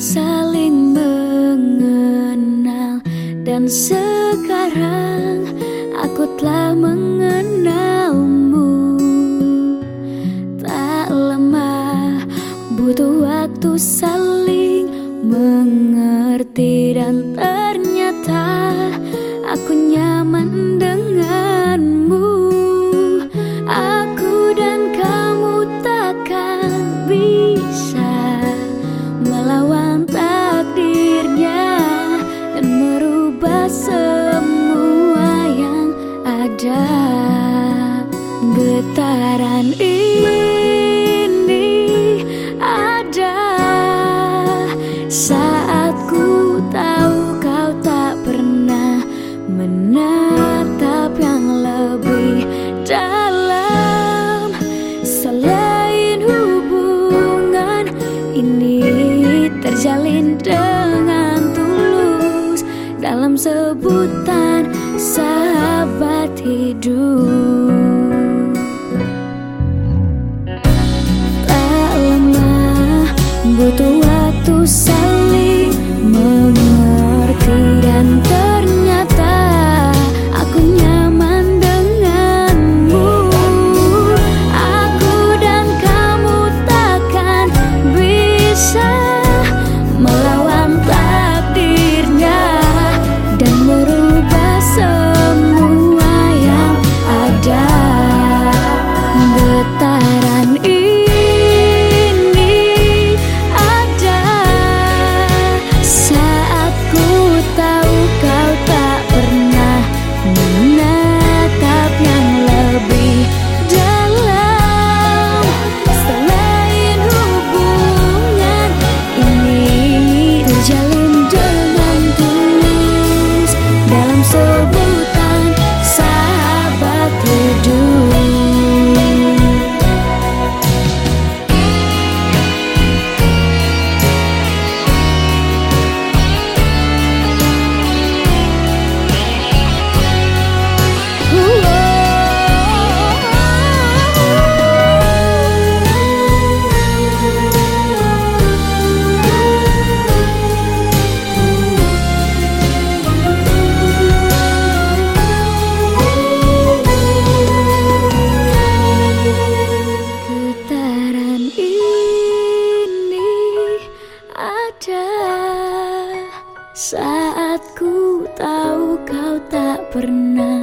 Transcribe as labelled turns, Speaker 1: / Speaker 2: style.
Speaker 1: saling mengenal. Dan sekarang aku telah mengenalmu. Tak lama butuh waktu saling mengerti. Dan ternyata merubah semua yang ada. Getaran ini ada. Saat ku tahu kau tak pernah menatap sahabat hidup. pernah